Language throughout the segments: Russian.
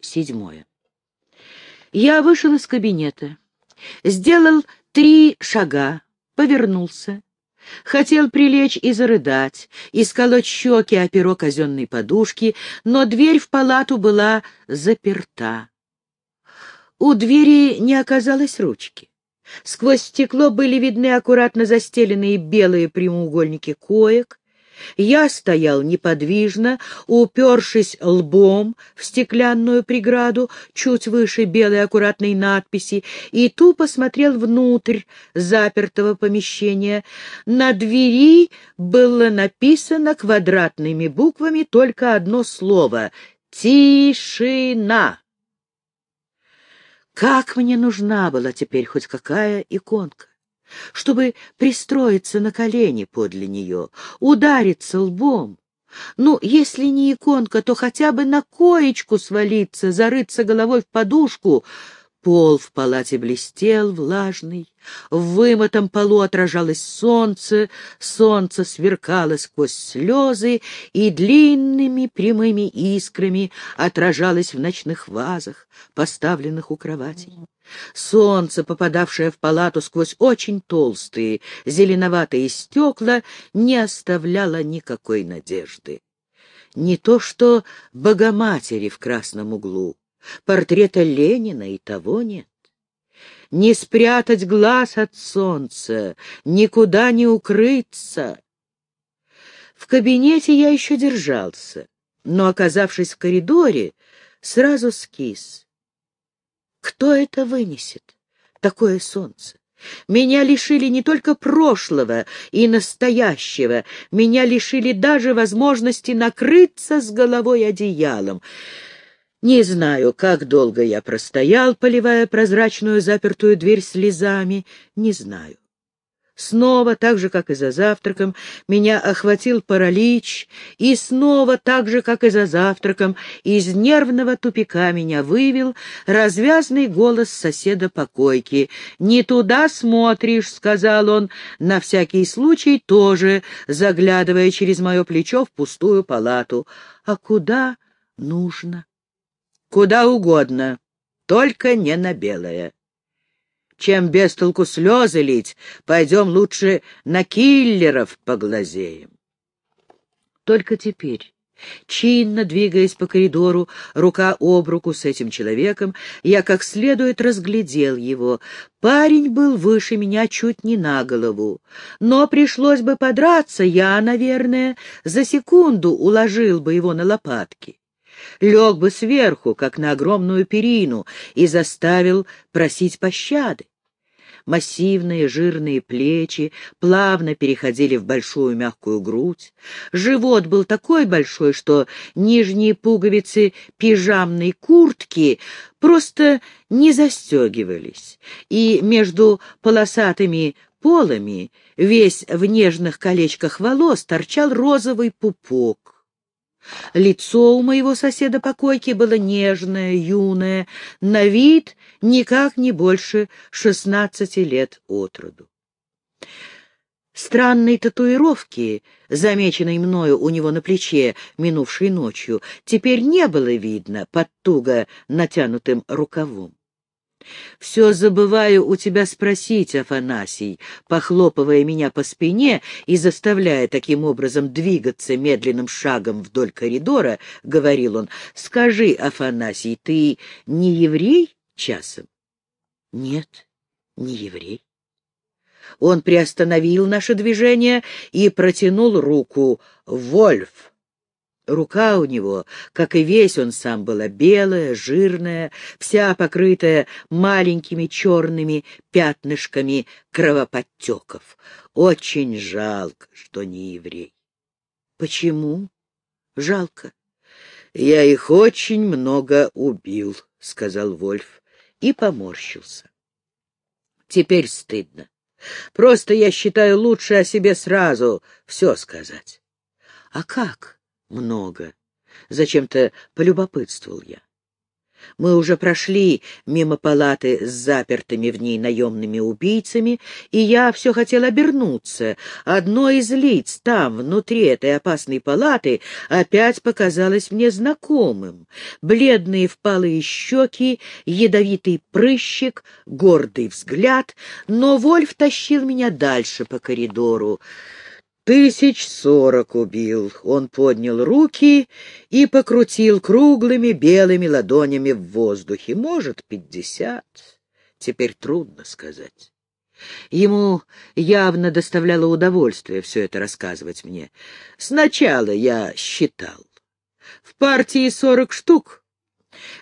Седьмое. Я вышел из кабинета, сделал три шага, повернулся. Хотел прилечь и зарыдать, и щеки о перо казенной подушки, но дверь в палату была заперта. У двери не оказалось ручки. Сквозь стекло были видны аккуратно застеленные белые прямоугольники коек, я стоял неподвижно, упершись лбом в стеклянную преграду, чуть выше белой аккуратной надписи, и тупо смотрел внутрь запертого помещения. На двери было написано квадратными буквами только одно слово — «Тишина». Как мне нужна была теперь хоть какая иконка? Чтобы пристроиться на колени подле нее, удариться лбом. Ну, если не иконка, то хотя бы на коечку свалиться, зарыться головой в подушку — Пол в палате блестел, влажный, в вымытом полу отражалось солнце, солнце сверкало сквозь слезы и длинными прямыми искрами отражалось в ночных вазах, поставленных у кроватей. Солнце, попадавшее в палату сквозь очень толстые зеленоватые стекла, не оставляло никакой надежды. Не то что Богоматери в красном углу, Портрета Ленина и того нет. Не спрятать глаз от солнца, никуда не укрыться. В кабинете я еще держался, но, оказавшись в коридоре, сразу скис. Кто это вынесет, такое солнце? Меня лишили не только прошлого и настоящего, меня лишили даже возможности накрыться с головой одеялом. Не знаю, как долго я простоял, поливая прозрачную запертую дверь слезами, не знаю. Снова, так же, как и за завтраком, меня охватил паралич, и снова, так же, как и за завтраком, из нервного тупика меня вывел развязный голос соседа по койке. «Не туда смотришь», — сказал он, на всякий случай тоже, заглядывая через мое плечо в пустую палату. «А куда нужно?» Куда угодно, только не на белое. Чем без толку слезы лить, пойдем лучше на киллеров поглазеем. Только теперь, чинно двигаясь по коридору, рука об руку с этим человеком, я как следует разглядел его. Парень был выше меня чуть не на голову, но пришлось бы подраться, я, наверное, за секунду уложил бы его на лопатки лег бы сверху, как на огромную перину, и заставил просить пощады. Массивные жирные плечи плавно переходили в большую мягкую грудь. Живот был такой большой, что нижние пуговицы пижамной куртки просто не застегивались, и между полосатыми полами, весь в нежных колечках волос, торчал розовый пупок. Лицо у моего соседа по койке было нежное, юное, на вид никак не больше шестнадцати лет от роду. Странной татуировки, замеченной мною у него на плече минувшей ночью, теперь не было видно под туго натянутым рукавом. «Все забываю у тебя спросить, Афанасий», похлопывая меня по спине и заставляя таким образом двигаться медленным шагом вдоль коридора, говорил он, «Скажи, Афанасий, ты не еврей часом?» «Нет, не еврей». Он приостановил наше движение и протянул руку. «Вольф!» Рука у него, как и весь он сам, была белая, жирная, вся покрытая маленькими черными пятнышками кровоподтеков. Очень жалко, что не еврей. Почему? Жалко. Я их очень много убил, — сказал Вольф и поморщился. Теперь стыдно. Просто я считаю лучше о себе сразу все сказать. А как? Много. Зачем-то полюбопытствовал я. Мы уже прошли мимо палаты с запертыми в ней наемными убийцами, и я все хотел обернуться. Одно из лиц там, внутри этой опасной палаты, опять показалось мне знакомым. Бледные впалые щеки, ядовитый прыщик, гордый взгляд, но Вольф тащил меня дальше по коридору. Тысяч сорок убил. Он поднял руки и покрутил круглыми белыми ладонями в воздухе. Может, пятьдесят. Теперь трудно сказать. Ему явно доставляло удовольствие все это рассказывать мне. Сначала я считал. В партии сорок штук.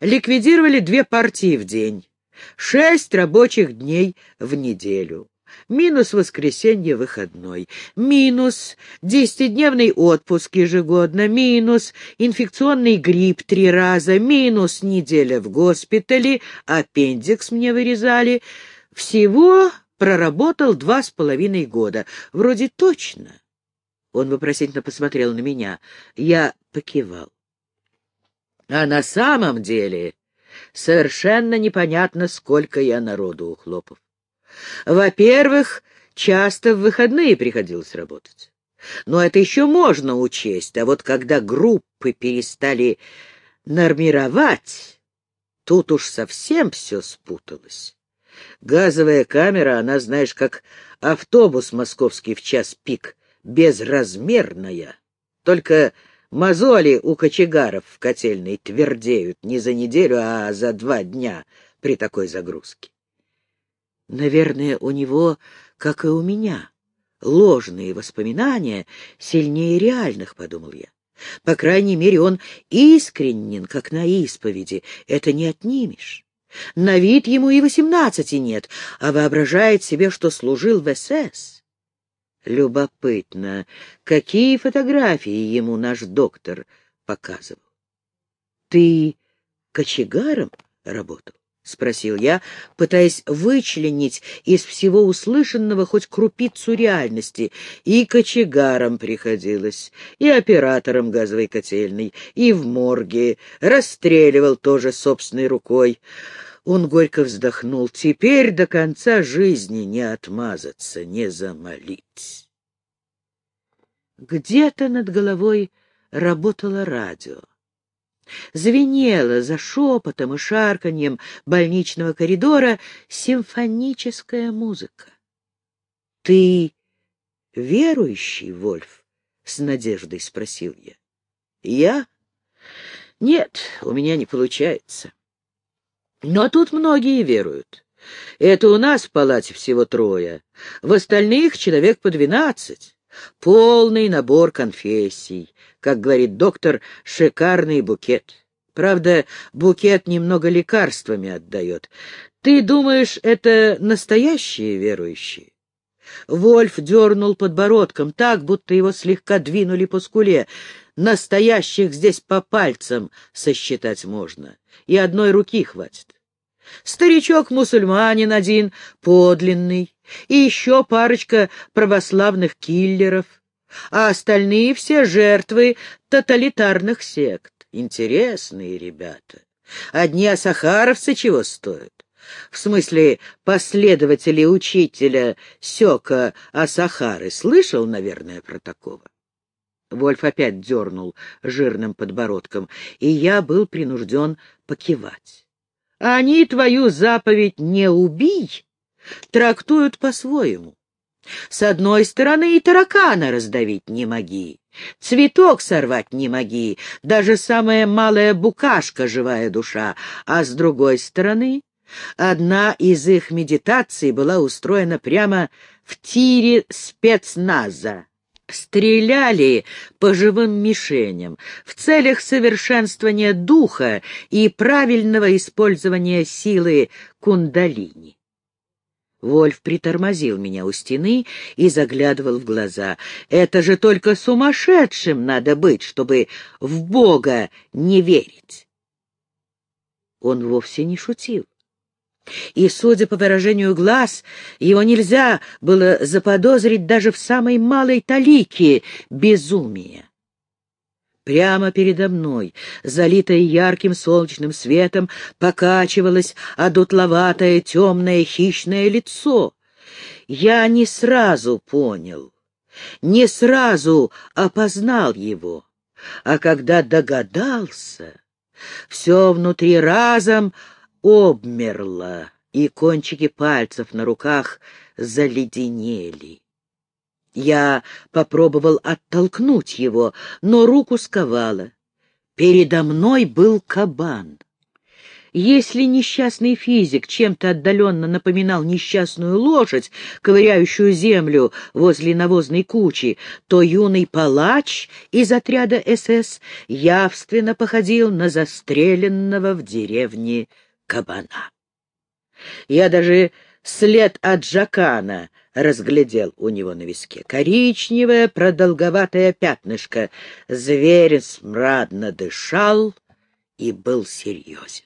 Ликвидировали две партии в день. Шесть рабочих дней в неделю минус воскресенье выходной, минус десятидневный отпуск ежегодно, минус инфекционный грипп три раза, минус неделя в госпитале, аппендикс мне вырезали. Всего проработал два с половиной года. Вроде точно. Он вопросительно посмотрел на меня. Я покивал. А на самом деле совершенно непонятно, сколько я народу ухлопав. Во-первых, часто в выходные приходилось работать. Но это еще можно учесть, а вот когда группы перестали нормировать, тут уж совсем все спуталось. Газовая камера, она, знаешь, как автобус московский в час пик, безразмерная. Только мозоли у кочегаров в котельной твердеют не за неделю, а за два дня при такой загрузке. Наверное, у него, как и у меня, ложные воспоминания сильнее реальных, — подумал я. По крайней мере, он искренен, как на исповеди, это не отнимешь. На вид ему и восемнадцати нет, а воображает себе, что служил в СС. Любопытно, какие фотографии ему наш доктор показывал. Ты кочегаром работал? — спросил я, пытаясь вычленить из всего услышанного хоть крупицу реальности. И кочегаром приходилось, и оператором газовой котельной, и в морге, расстреливал тоже собственной рукой. Он горько вздохнул. Теперь до конца жизни не отмазаться, не замолить. Где-то над головой работало радио. Звенела за шепотом и шарканьем больничного коридора симфоническая музыка. — Ты верующий, Вольф? — с надеждой спросил я. — Я? Нет, у меня не получается. Но тут многие веруют. Это у нас в палате всего трое, в остальных человек по двенадцать. Полный набор конфессий. Как говорит доктор, шикарный букет. Правда, букет немного лекарствами отдает. Ты думаешь, это настоящие верующие? Вольф дернул подбородком так, будто его слегка двинули по скуле. Настоящих здесь по пальцам сосчитать можно, и одной руки хватит. Старичок-мусульманин один, подлинный, и еще парочка православных киллеров, а остальные все жертвы тоталитарных сект. Интересные ребята. Одни асахаровцы чего стоят? В смысле, последователи учителя Сёка Асахары. Слышал, наверное, про такого? Вольф опять дернул жирным подбородком, и я был принужден покивать. Они твою заповедь «не убий» трактуют по-своему. С одной стороны и таракана раздавить не моги, цветок сорвать не моги, даже самая малая букашка — живая душа, а с другой стороны одна из их медитаций была устроена прямо в тире спецназа. Стреляли по живым мишеням в целях совершенствования духа и правильного использования силы кундалини. Вольф притормозил меня у стены и заглядывал в глаза. «Это же только сумасшедшим надо быть, чтобы в Бога не верить!» Он вовсе не шутил. И, судя по выражению глаз, его нельзя было заподозрить даже в самой малой талике безумия. Прямо передо мной, залитое ярким солнечным светом, покачивалось одутловатое темное хищное лицо. Я не сразу понял, не сразу опознал его, а когда догадался, все внутри разом обмерло, и кончики пальцев на руках заледенели. Я попробовал оттолкнуть его, но руку сковало. Передо мной был кабан. Если несчастный физик чем-то отдаленно напоминал несчастную лошадь, ковыряющую землю возле навозной кучи, то юный палач из отряда СС явственно походил на застреленного в деревне кабана. Я даже след от Джакана разглядел у него на виске. Коричневое продолговатое пятнышко. Зверь смрадно дышал и был серьезен.